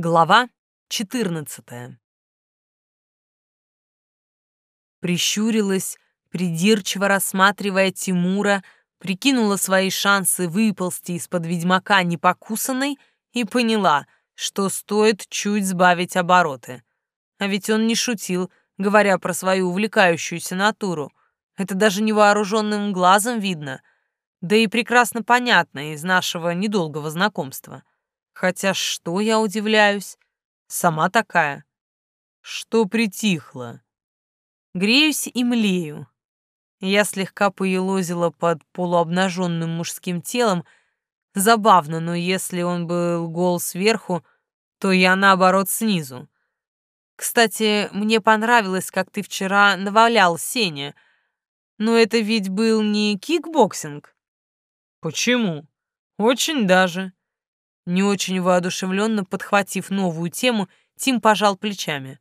Глава 14. Прищурилась, придирчиво рассматривая Тимура, прикинула свои шансы выползти из-под ведьмака непокусанной и поняла, что стоит чуть сбавить обороты. А ведь он не шутил, говоря про свою увлекающуюся натуру. Это даже невооруженным глазом видно, да и прекрасно понятно из нашего недолгого знакомства. Хотя что я удивляюсь? Сама такая. Что притихло? Греюсь и млею. Я слегка поелозила под полуобнаженным мужским телом. Забавно, но если он был гол сверху, то я наоборот снизу. Кстати, мне понравилось, как ты вчера навалял Сене. Но это ведь был не кикбоксинг. Почему? Очень даже. Не очень воодушевленно подхватив новую тему, Тим пожал плечами.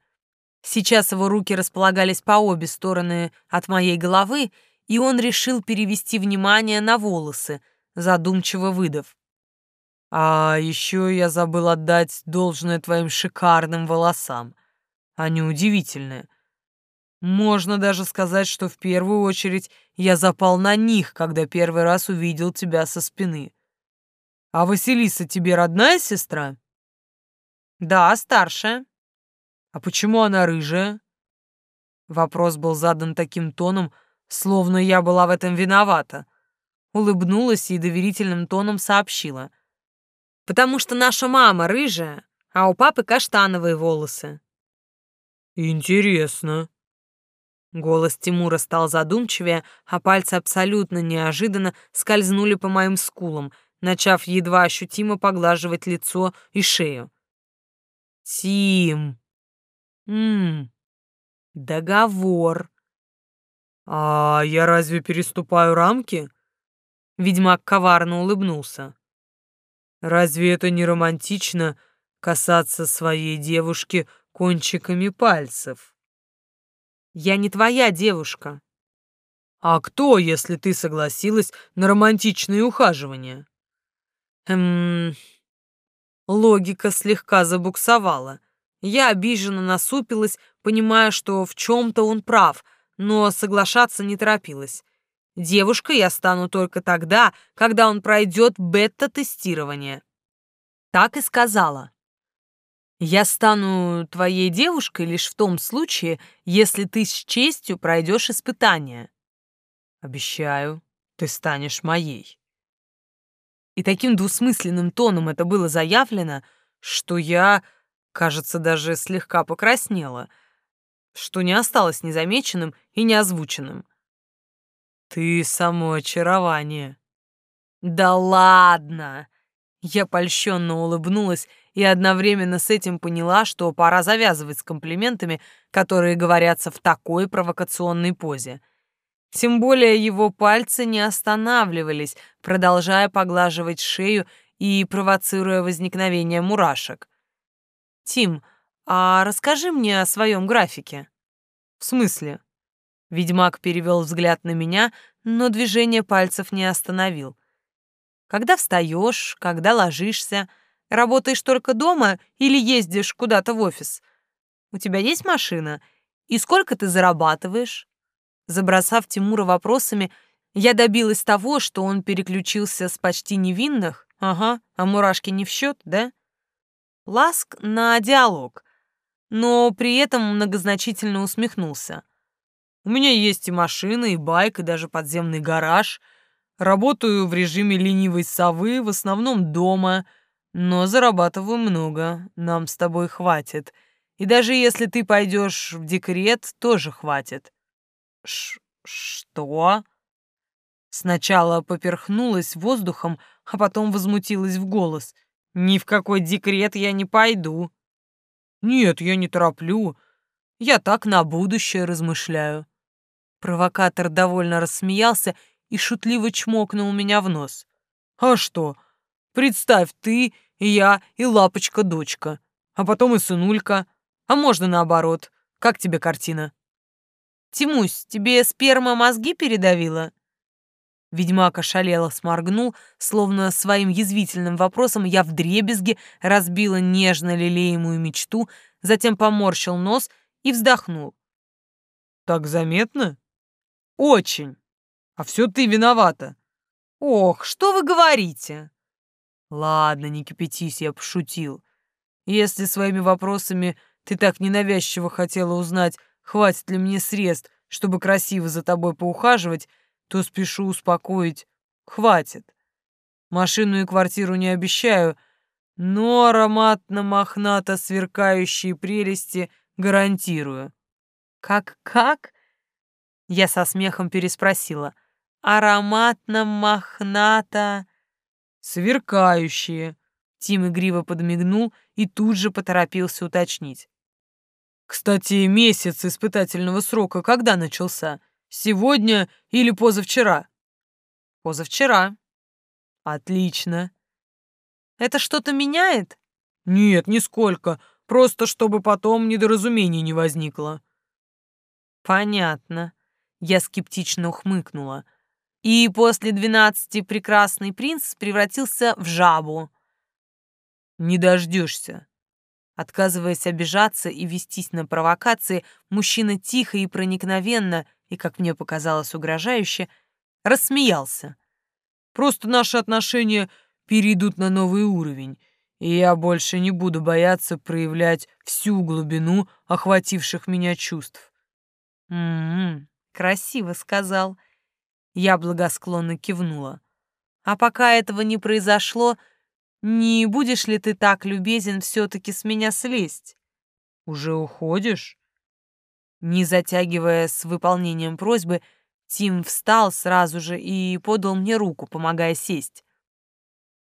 Сейчас его руки располагались по обе стороны от моей головы, и он решил перевести внимание на волосы, задумчиво выдав. «А еще я забыл отдать должное твоим шикарным волосам. Они удивительные. Можно даже сказать, что в первую очередь я запал на них, когда первый раз увидел тебя со спины. А Василиса тебе родная сестра? Да, старшая. А почему она рыжая? Вопрос был задан таким тоном, словно я была в этом виновата. Улыбнулась и доверительным тоном сообщила. Потому что наша мама рыжая, а у папы каштановые волосы. Интересно. Голос Тимура стал задумчивее, а пальцы абсолютно неожиданно скользнули по моим скулам — начав едва ощутимо поглаживать лицо и шею. «Тим! Ммм, договор!» «А я разве переступаю рамки?» Ведьмак коварно улыбнулся. «Разве это не романтично касаться своей девушки кончиками пальцев?» «Я не твоя девушка». «А кто, если ты согласилась на романтичные ухаживания?» Эм... Логика слегка забуксовала. Я обиженно насупилась, понимая, что в чем-то он прав, но соглашаться не торопилась. Девушкой я стану только тогда, когда он пройдет бета-тестирование. Так и сказала. Я стану твоей девушкой лишь в том случае, если ты с честью пройдешь испытание. Обещаю, ты станешь моей и таким двусмысленным тоном это было заявлено, что я, кажется, даже слегка покраснела, что не осталось незамеченным и неозвученным. «Ты само очарование». «Да ладно!» Я польщенно улыбнулась и одновременно с этим поняла, что пора завязывать с комплиментами, которые говорятся в такой провокационной позе — тем более его пальцы не останавливались, продолжая поглаживать шею и провоцируя возникновение мурашек. «Тим, а расскажи мне о своем графике». «В смысле?» Ведьмак перевел взгляд на меня, но движение пальцев не остановил. «Когда встаешь, когда ложишься, работаешь только дома или ездишь куда-то в офис? У тебя есть машина? И сколько ты зарабатываешь?» Забросав Тимура вопросами, я добилась того, что он переключился с почти невинных, ага, а мурашки не в счет, да? Ласк на диалог, но при этом многозначительно усмехнулся. У меня есть и машина, и байк, и даже подземный гараж. Работаю в режиме ленивой совы, в основном дома, но зарабатываю много, нам с тобой хватит. И даже если ты пойдешь в декрет, тоже хватит. Ш что? Сначала поперхнулась воздухом, а потом возмутилась в голос. Ни в какой декрет я не пойду. Нет, я не тороплю. Я так на будущее размышляю. Провокатор довольно рассмеялся и шутливо чмокнул меня в нос. А что? Представь, ты, и я, и лапочка-дочка, а потом и сынулька. А можно наоборот. Как тебе картина? Тимусь, тебе сперма мозги передавила?» Ведьмак ошалело сморгнул, словно своим язвительным вопросом я вдребезги разбила нежно лелеемую мечту, затем поморщил нос и вздохнул. «Так заметно?» «Очень. А все ты виновата». «Ох, что вы говорите?» «Ладно, не кипятись, я пошутил. Если своими вопросами ты так ненавязчиво хотела узнать, хватит ли мне средств, чтобы красиво за тобой поухаживать, то спешу успокоить. Хватит. Машину и квартиру не обещаю, но ароматно-мохнато сверкающие прелести гарантирую. Как-как? Я со смехом переспросила. Ароматно-мохнато... Сверкающие. Тим игриво подмигнул и тут же поторопился уточнить. Кстати, месяц испытательного срока когда начался? Сегодня или позавчера? Позавчера. Отлично. Это что-то меняет? Нет, нисколько. Просто чтобы потом недоразумений не возникло. Понятно. Я скептично ухмыкнула. И после двенадцати прекрасный принц превратился в жабу. Не дождешься. Отказываясь обижаться и вестись на провокации, мужчина тихо и проникновенно и, как мне показалось угрожающе, рассмеялся. «Просто наши отношения перейдут на новый уровень, и я больше не буду бояться проявлять всю глубину охвативших меня чувств». «М-м, красиво сказал». Я благосклонно кивнула. «А пока этого не произошло, не будешь ли ты так любезен все-таки с меня слезть?» «Уже уходишь?» Не затягивая с выполнением просьбы, Тим встал сразу же и подал мне руку, помогая сесть.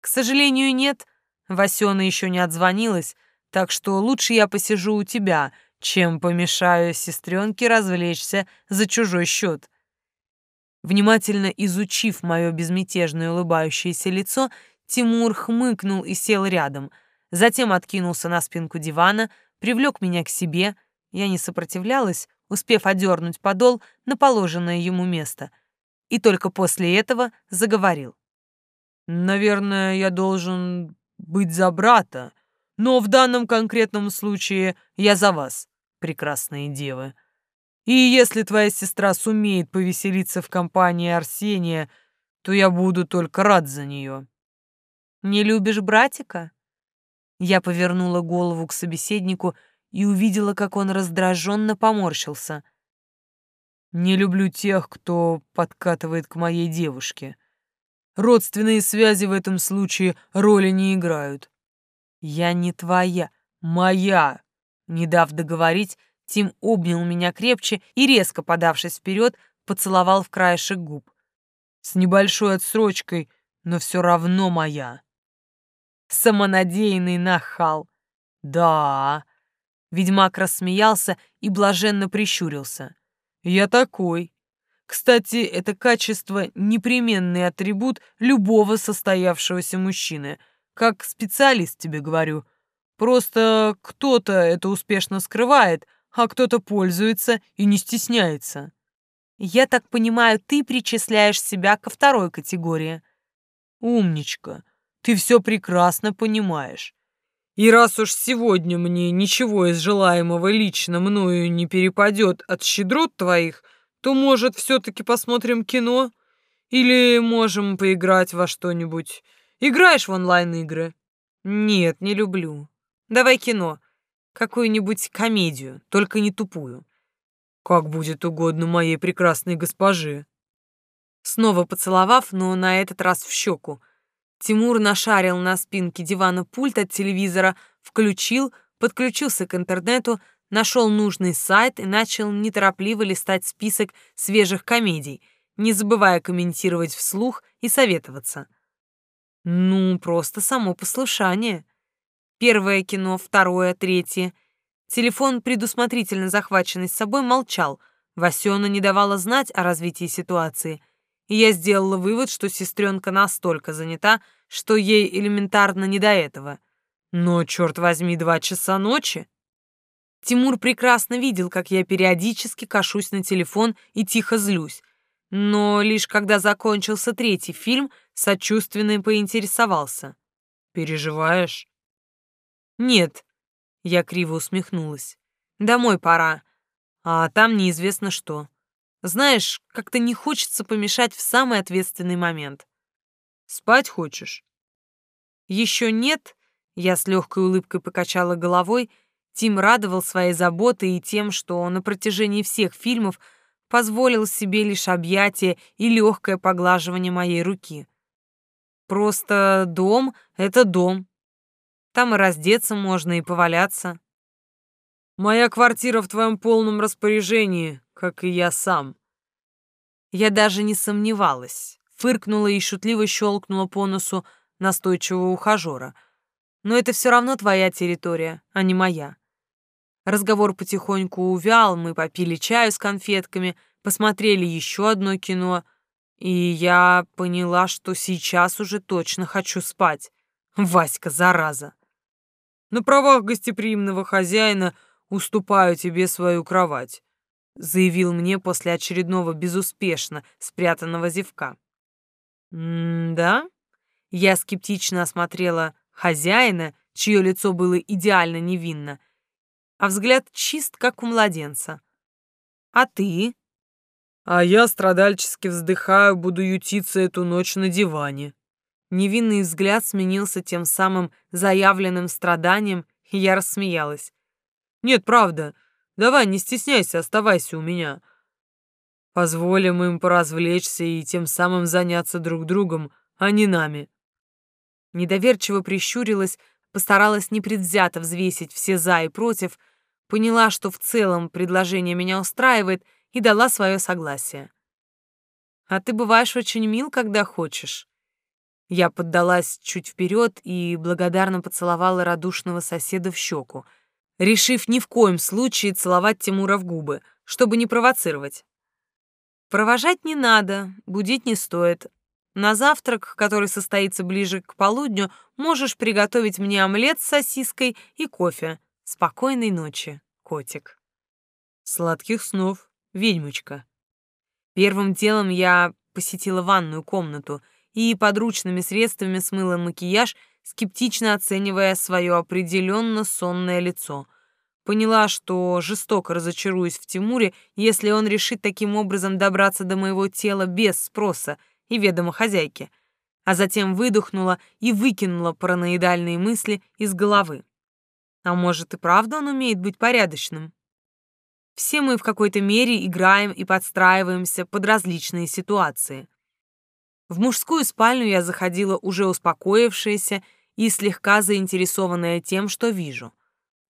«К сожалению, нет. Васёна еще не отзвонилась, так что лучше я посижу у тебя, чем помешаю сестренке развлечься за чужой счет». Внимательно изучив мое безмятежное улыбающееся лицо, Тимур хмыкнул и сел рядом, затем откинулся на спинку дивана, привлек меня к себе — я не сопротивлялась, успев одернуть подол на положенное ему место, и только после этого заговорил. «Наверное, я должен быть за брата, но в данном конкретном случае я за вас, прекрасные девы. И если твоя сестра сумеет повеселиться в компании Арсения, то я буду только рад за нее». «Не любишь братика?» Я повернула голову к собеседнику и увидела, как он раздраженно поморщился. «Не люблю тех, кто подкатывает к моей девушке. Родственные связи в этом случае роли не играют. Я не твоя, моя!» Не дав договорить, Тим обнял меня крепче и, резко подавшись вперед, поцеловал в краешек губ. С небольшой отсрочкой, но все равно моя. Самонадеянный нахал. Да, Ведьмак рассмеялся и блаженно прищурился. «Я такой. Кстати, это качество — непременный атрибут любого состоявшегося мужчины. Как специалист тебе говорю. Просто кто-то это успешно скрывает, а кто-то пользуется и не стесняется». «Я так понимаю, ты причисляешь себя ко второй категории». «Умничка, ты все прекрасно понимаешь. И раз уж сегодня мне ничего из желаемого лично мною не перепадет от щедрот твоих, то, может, все-таки посмотрим кино? Или можем поиграть во что-нибудь? Играешь в онлайн-игры? Нет, не люблю. Давай кино. Какую-нибудь комедию, только не тупую. Как будет угодно моей прекрасной госпоже. Снова поцеловав, но на этот раз в щеку — Тимур нашарил на спинке дивана пульт от телевизора, включил, подключился к интернету, нашел нужный сайт и начал неторопливо листать список свежих комедий, не забывая комментировать вслух и советоваться. Ну, просто само послушание. Первое кино, второе, третье. Телефон, предусмотрительно захваченный с собой, молчал. Васёна не давала знать о развитии ситуации — я сделала вывод, что сестренка настолько занята, что ей элементарно не до этого. Но, черт возьми, два часа ночи. Тимур прекрасно видел, как я периодически кашусь на телефон и тихо злюсь. Но лишь когда закончился третий фильм, сочувственно поинтересовался. «Переживаешь?» «Нет», — я криво усмехнулась. «Домой пора, а там неизвестно что. Знаешь, как-то не хочется помешать в самый ответственный момент. Спать хочешь?» «Еще нет», — я с легкой улыбкой покачала головой, Тим радовал своей заботой и тем, что на протяжении всех фильмов позволил себе лишь объятие и легкое поглаживание моей руки. Просто дом — это дом. Там и раздеться можно, и поваляться. Моя квартира в твоем полном распоряжении, как и я сам. Я даже не сомневалась. Фыркнула и шутливо щелкнула по носу настойчивого ухажера. Но это все равно твоя территория, а не моя. Разговор потихоньку увял, мы попили чаю с конфетками, посмотрели еще одно кино, и я поняла, что сейчас уже точно хочу спать. Васька, зараза. На правах гостеприимного хозяина уступаю тебе свою кровать, заявил мне после очередного безуспешно спрятанного зевка. «М-да?» Я скептично осмотрела хозяина, чье лицо было идеально невинно, а взгляд чист, как у младенца. А ты? А я страдальчески вздыхаю, буду ютиться эту ночь на диване. Невинный взгляд сменился тем самым заявленным страданием, и я рассмеялась. Нет, правда. Давай, не стесняйся, оставайся у меня. Позволим им поразвлечься и тем самым заняться друг другом, а не нами. Недоверчиво прищурилась, постаралась непредвзято взвесить все «за» и «против», поняла, что в целом предложение меня устраивает, и дала свое согласие. «А ты бываешь очень мил, когда хочешь». Я поддалась чуть вперед и благодарно поцеловала радушного соседа в щеку, решив ни в коем случае целовать Тимура в губы, чтобы не провоцировать. Провожать не надо, будить не стоит. На завтрак, который состоится ближе к полудню, можешь приготовить мне омлет с сосиской и кофе. Спокойной ночи, котик. Сладких снов, ведьмочка. Первым делом я посетила ванную комнату и подручными средствами смыла макияж, скептично оценивая свое определенно сонное лицо. Поняла, что жестоко разочаруюсь в Тимуре, если он решит таким образом добраться до моего тела без спроса и ведома хозяйки, а затем выдохнула и выкинула параноидальные мысли из головы. А может и правда он умеет быть порядочным? Все мы в какой-то мере играем и подстраиваемся под различные ситуации. В мужскую спальню я заходила уже успокоившаяся и слегка заинтересованная тем, что вижу.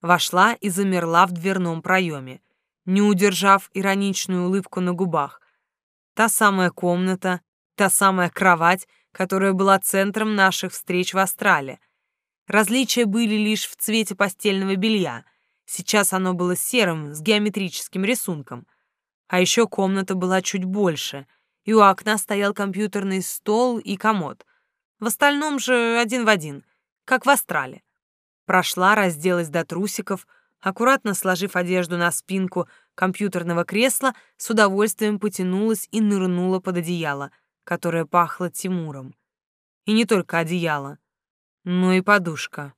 Вошла и замерла в дверном проеме, не удержав ироничную улыбку на губах. Та самая комната, та самая кровать, которая была центром наших встреч в Астрале — Различия были лишь в цвете постельного белья. Сейчас оно было серым, с геометрическим рисунком. А еще комната была чуть больше, и у окна стоял компьютерный стол и комод. В остальном же один в один, как в астрале. Прошла, разделась до трусиков, аккуратно сложив одежду на спинку компьютерного кресла, с удовольствием потянулась и нырнула под одеяло, которое пахло Тимуром. И не только одеяло. Ну и подушка.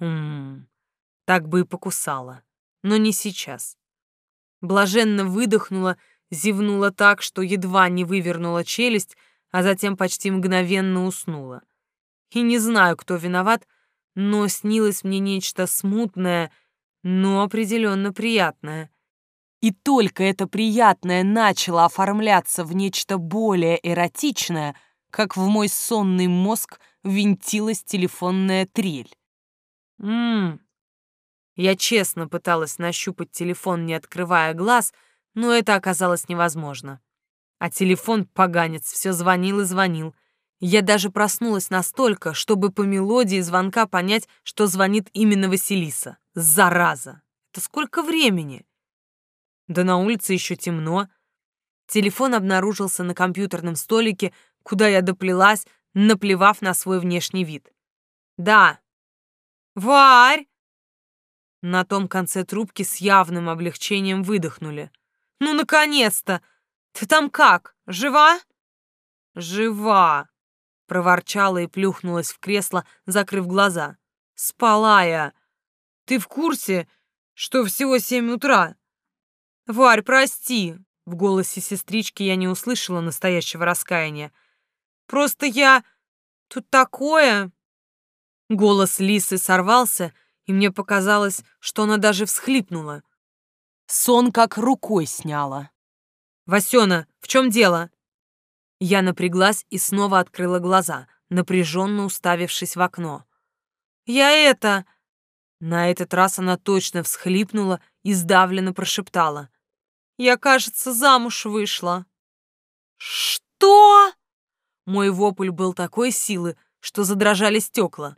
Ммм, так бы и покусала. Но не сейчас. Блаженно выдохнула, зевнула так, что едва не вывернула челюсть, а затем почти мгновенно уснула. И не знаю, кто виноват, но снилось мне нечто смутное, но определенно приятное. И только это приятное начало оформляться в нечто более эротичное, как в мой сонный мозг — винтилась телефонная трель. Ммм. Я честно пыталась нащупать телефон, не открывая глаз, но это оказалось невозможно. А телефон, поганец, все звонил и звонил. Я даже проснулась настолько, чтобы по мелодии звонка понять, что звонит именно Василиса. Зараза! Это сколько времени? Да на улице еще темно. Телефон обнаружился на компьютерном столике, куда я доплелась, наплевав на свой внешний вид. «Да». «Варь!» На том конце трубки с явным облегчением выдохнули. «Ну, наконец-то! Ты там как, жива?» «Жива!» — проворчала и плюхнулась в кресло, закрыв глаза. «Спала я. Ты в курсе, что всего семь утра?» «Варь, прости!» — в голосе сестрички я не услышала настоящего раскаяния. «Просто я... Тут такое...» Голос Лисы сорвался, и мне показалось, что она даже всхлипнула. Сон как рукой сняла. «Васёна, в чем дело?» Я напряглась и снова открыла глаза, напряженно уставившись в окно. «Я это...» На этот раз она точно всхлипнула и сдавленно прошептала. «Я, кажется, замуж вышла». «Что?» Мой вопль был такой силы, что задрожали стекла.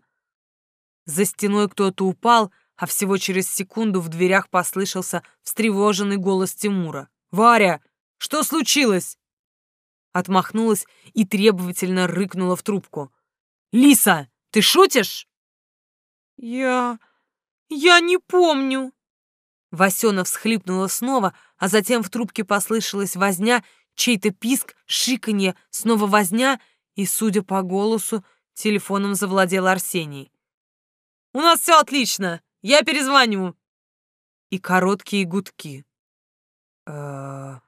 За стеной кто-то упал, а всего через секунду в дверях послышался встревоженный голос Тимура. «Варя, что случилось?» Отмахнулась и требовательно рыкнула в трубку. «Лиса, ты шутишь?» «Я... я не помню». Васёна всхлипнула снова, а затем в трубке послышалась возня, чей-то писк, шиканье, снова возня, и, судя по голосу, телефоном завладел Арсений. У нас все отлично. Я перезвоню. И короткие гудки. Э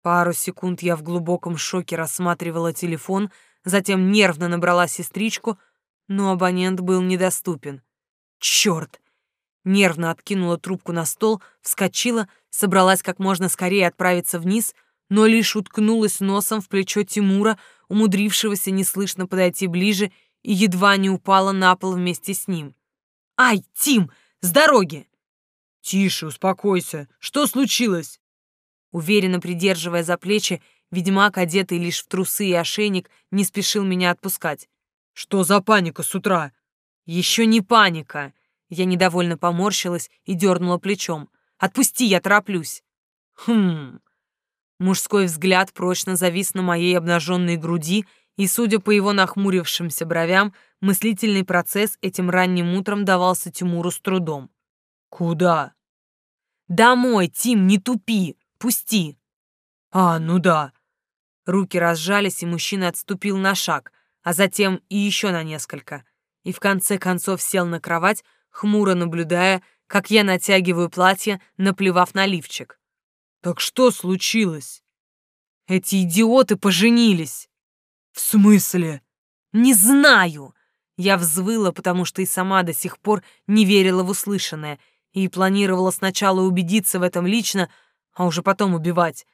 Пару секунд я в глубоком шоке рассматривала телефон, затем нервно набрала сестричку, но абонент был недоступен. Черт! Нервно откинула трубку на стол, вскочила, собралась как можно скорее отправиться вниз, но лишь уткнулась носом в плечо Тимура, умудрившегося неслышно подойти ближе и едва не упала на пол вместе с ним. «Ай, Тим, с дороги!» «Тише, успокойся. Что случилось?» Уверенно придерживая за плечи, ведьмак, одетый лишь в трусы и ошейник, не спешил меня отпускать. «Что за паника с утра?» «Еще не паника!» Я недовольно поморщилась и дернула плечом. «Отпусти, я тороплюсь!» «Хм...» Мужской взгляд прочно завис на моей обнаженной груди, и, судя по его нахмурившимся бровям, мыслительный процесс этим ранним утром давался Тимуру с трудом. «Куда?» «Домой, Тим, не тупи! Пусти!» «А, ну да!» Руки разжались, и мужчина отступил на шаг, а затем и еще на несколько, и в конце концов сел на кровать, хмуро наблюдая, как я натягиваю платье, наплевав на лифчик. «Так что случилось?» «Эти идиоты поженились!» «В смысле?» «Не знаю!» Я взвыла, потому что и сама до сих пор не верила в услышанное и планировала сначала убедиться в этом лично, а уже потом убивать.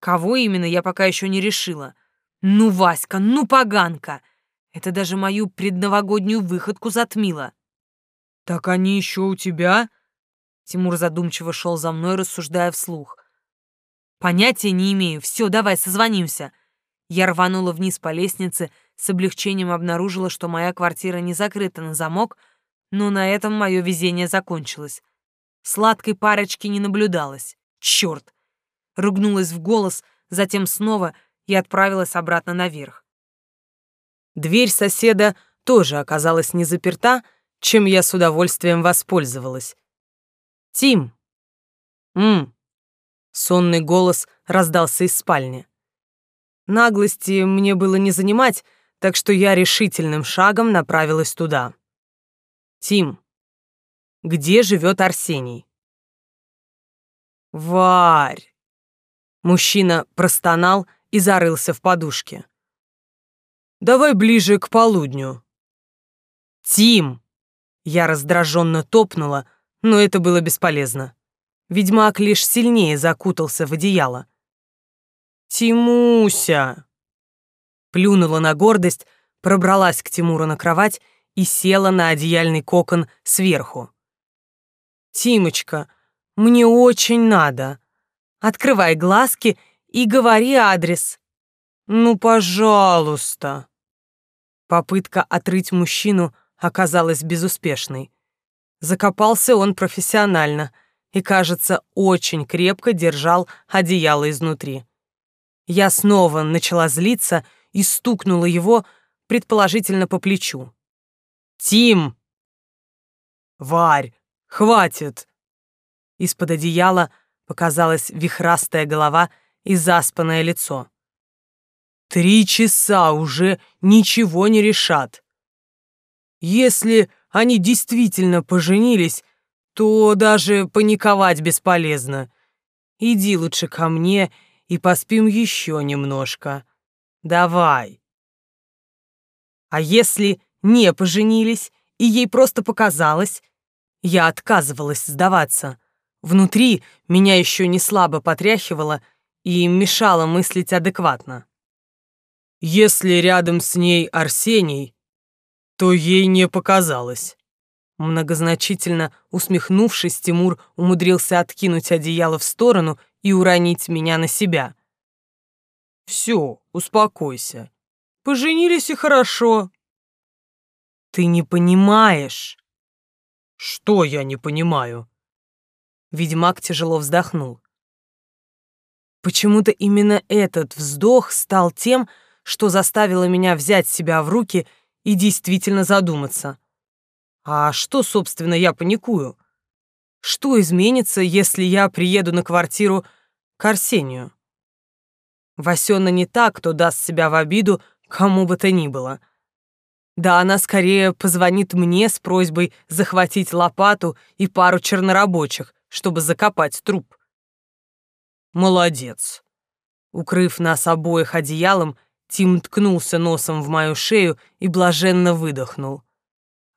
Кого именно, я пока еще не решила. Ну, Васька, ну, поганка! Это даже мою предновогоднюю выходку затмило. «Так они еще у тебя?» Тимур задумчиво шел за мной, рассуждая вслух. «Понятия не имею. Все, давай, созвонимся». Я рванула вниз по лестнице, с облегчением обнаружила, что моя квартира не закрыта на замок, но на этом мое везение закончилось. Сладкой парочки не наблюдалось. Черт! Ругнулась в голос, затем снова и отправилась обратно наверх. Дверь соседа тоже оказалась не заперта, чем я с удовольствием воспользовалась. «Тим!» «М!» Сонный голос раздался из спальни. Наглости мне было не занимать, так что я решительным шагом направилась туда. «Тим, где живет Арсений?» «Варь!» Мужчина простонал и зарылся в подушке. «Давай ближе к полудню». «Тим!» Я раздраженно топнула, но это было бесполезно. Ведьмак лишь сильнее закутался в одеяло. «Тимуся!» Плюнула на гордость, пробралась к Тимуру на кровать и села на одеяльный кокон сверху. «Тимочка, мне очень надо. Открывай глазки и говори адрес. Ну, пожалуйста». Попытка отрыть мужчину оказалась безуспешной. Закопался он профессионально и, кажется, очень крепко держал одеяло изнутри. Я снова начала злиться и стукнула его, предположительно, по плечу. «Тим!» «Варь, хватит!» Из-под одеяла показалась вихрастая голова и заспанное лицо. Три часа уже ничего не решат. Если они действительно поженились, то даже паниковать бесполезно. Иди лучше ко мне и поспим еще немножко. Давай. А если не поженились, и ей просто показалось? Я отказывалась сдаваться. Внутри меня еще не слабо потряхивало и мешало мыслить адекватно. Если рядом с ней Арсений, то ей не показалось. Многозначительно усмехнувшись, Тимур умудрился откинуть одеяло в сторону и уронить меня на себя. «Все, успокойся. Поженились и хорошо». «Ты не понимаешь». «Что я не понимаю?» Ведьмак тяжело вздохнул. Почему-то именно этот вздох стал тем, что заставило меня взять себя в руки и действительно задуматься. А что, собственно, я паникую? Что изменится, если я приеду на квартиру к Арсению? Васёна не так, кто даст себя в обиду кому бы то ни было. Да она скорее позвонит мне с просьбой захватить лопату и пару чернорабочих, чтобы закопать труп. Молодец. Укрыв нас обоих одеялом, Тим ткнулся носом в мою шею и блаженно выдохнул.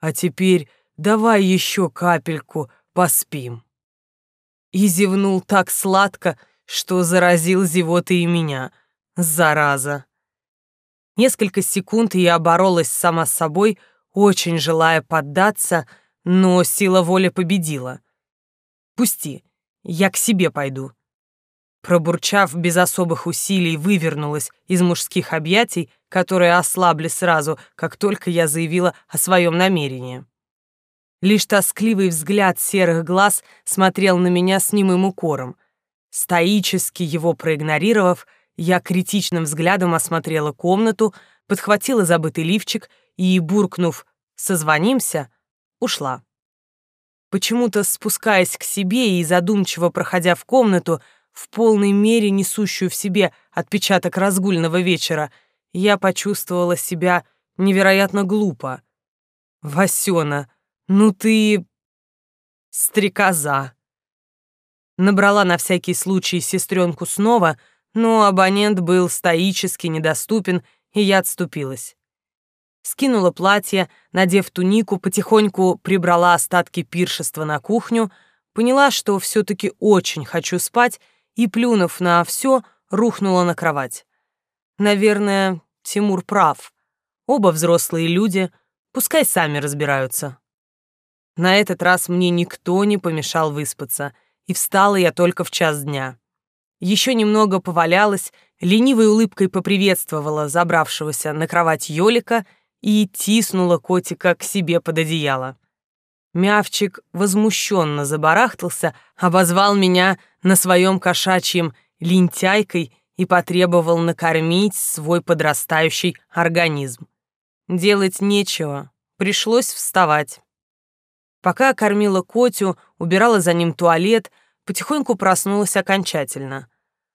А теперь давай еще капельку поспим. И зевнул так сладко, что заразил зевоты и меня. Зараза. Несколько секунд я боролась сама с собой, очень желая поддаться, но сила воли победила. Пусти, я к себе пойду. Пробурчав без особых усилий, вывернулась из мужских объятий, которые ослабли сразу, как только я заявила о своем намерении. Лишь тоскливый взгляд серых глаз смотрел на меня с немым укором. Стоически его проигнорировав, я критичным взглядом осмотрела комнату, подхватила забытый лифчик и, буркнув «созвонимся», ушла. Почему-то, спускаясь к себе и задумчиво проходя в комнату, в полной мере несущую в себе отпечаток разгульного вечера, я почувствовала себя невероятно глупо. «Васёна, ну ты... стрекоза!» Набрала на всякий случай сестренку снова, но абонент был стоически недоступен, и я отступилась. Скинула платье, надев тунику, потихоньку прибрала остатки пиршества на кухню, поняла, что все таки очень хочу спать, и, плюнув на все, рухнула на кровать. Наверное, Тимур прав. Оба взрослые люди, пускай сами разбираются. На этот раз мне никто не помешал выспаться, и встала я только в час дня. Еще немного повалялась, ленивой улыбкой поприветствовала забравшегося на кровать Ёлика и тиснула котика к себе под одеяло. Мявчик возмущенно забарахтался, обозвал меня на своем кошачьем лентяйкой и потребовал накормить свой подрастающий организм. Делать нечего, пришлось вставать. Пока кормила Котю, убирала за ним туалет, потихоньку проснулась окончательно.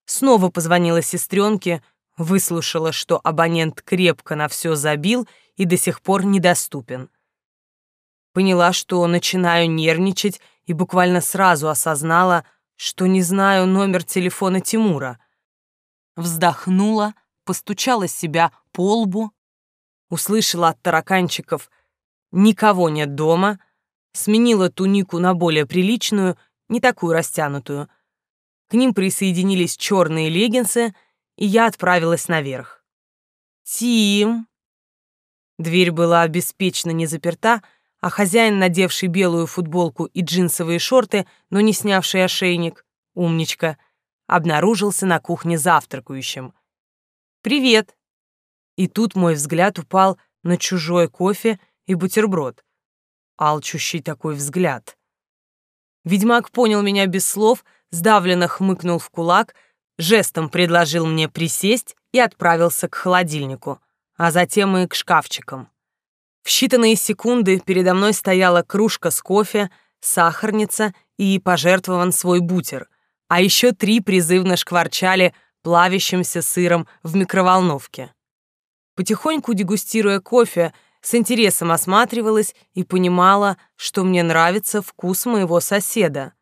Снова позвонила сестренке, выслушала, что абонент крепко на все забил и до сих пор недоступен. Поняла, что начинаю нервничать и буквально сразу осознала, что не знаю номер телефона Тимура. Вздохнула, постучала себя по лбу, услышала от тараканчиков «никого нет дома», сменила тунику на более приличную, не такую растянутую. К ним присоединились черные леггинсы, и я отправилась наверх. «Тим!» Дверь была беспечно не заперта, а хозяин, надевший белую футболку и джинсовые шорты, но не снявший ошейник, умничка, обнаружился на кухне завтракающим. «Привет!» И тут мой взгляд упал на чужой кофе и бутерброд. Алчущий такой взгляд. Ведьмак понял меня без слов, сдавленно хмыкнул в кулак, жестом предложил мне присесть и отправился к холодильнику, а затем и к шкафчикам. В считанные секунды передо мной стояла кружка с кофе, сахарница и пожертвован свой бутер, а еще три призывно шкварчали плавящимся сыром в микроволновке. Потихоньку дегустируя кофе, с интересом осматривалась и понимала, что мне нравится вкус моего соседа.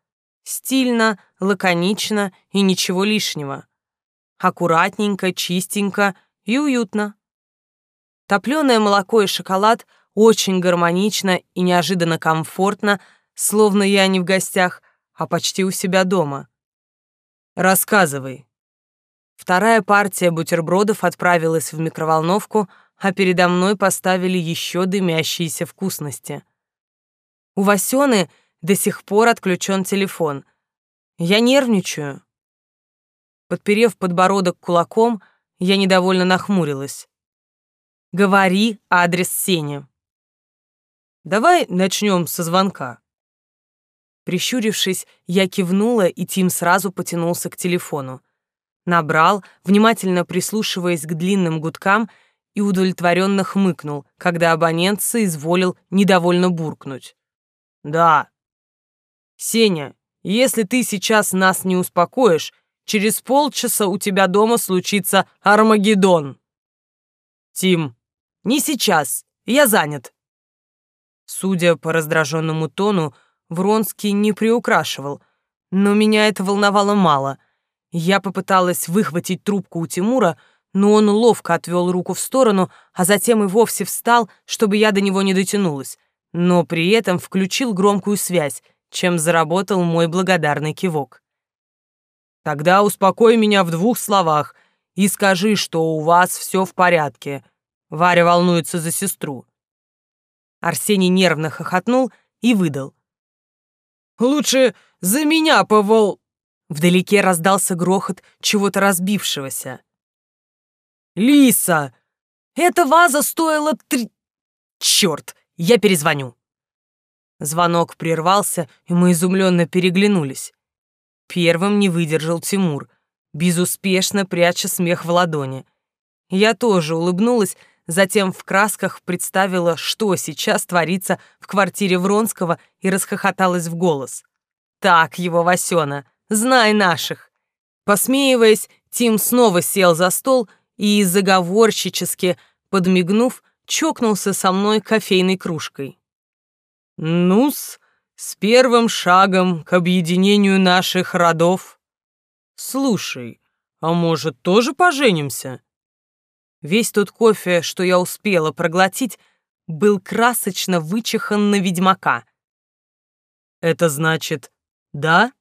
Стильно, лаконично и ничего лишнего. Аккуратненько, чистенько и уютно. Топленое молоко и шоколад очень гармонично и неожиданно комфортно, словно я не в гостях, а почти у себя дома. Рассказывай. Вторая партия бутербродов отправилась в микроволновку, а передо мной поставили еще дымящиеся вкусности. У Васёны до сих пор отключен телефон. Я нервничаю. Подперев подбородок кулаком, я недовольно нахмурилась. «Говори адрес Сени». «Давай начнем со звонка». Прищурившись, я кивнула, и Тим сразу потянулся к телефону. Набрал, внимательно прислушиваясь к длинным гудкам, и удовлетворенно хмыкнул, когда абонент соизволил недовольно буркнуть. «Да». «Сеня, если ты сейчас нас не успокоишь, через полчаса у тебя дома случится Армагеддон». «Тим, не сейчас, я занят». Судя по раздраженному тону, Вронский не приукрашивал, но меня это волновало мало. Я попыталась выхватить трубку у Тимура, но он ловко отвел руку в сторону, а затем и вовсе встал, чтобы я до него не дотянулась, но при этом включил громкую связь, чем заработал мой благодарный кивок. «Тогда успокой меня в двух словах и скажи, что у вас все в порядке. Варя волнуется за сестру». Арсений нервно хохотнул и выдал. Лучше за меня повол...» Вдалеке раздался грохот чего-то разбившегося. «Лиса! Эта ваза стоила три... Черт, я перезвоню!» Звонок прервался, и мы изумленно переглянулись. Первым не выдержал Тимур, безуспешно пряча смех в ладони. Я тоже улыбнулась, затем в красках представила, что сейчас творится в квартире Вронского и расхохоталась в голос. «Так его, Васёна, знай наших!» Посмеиваясь, Тим снова сел за стол и, заговорщически подмигнув, чокнулся со мной кофейной кружкой. «Ну-с, с первым шагом к объединению наших родов. Слушай, а может, тоже поженимся?» Весь тот кофе, что я успела проглотить, был красочно вычихан на ведьмака. «Это значит, да?»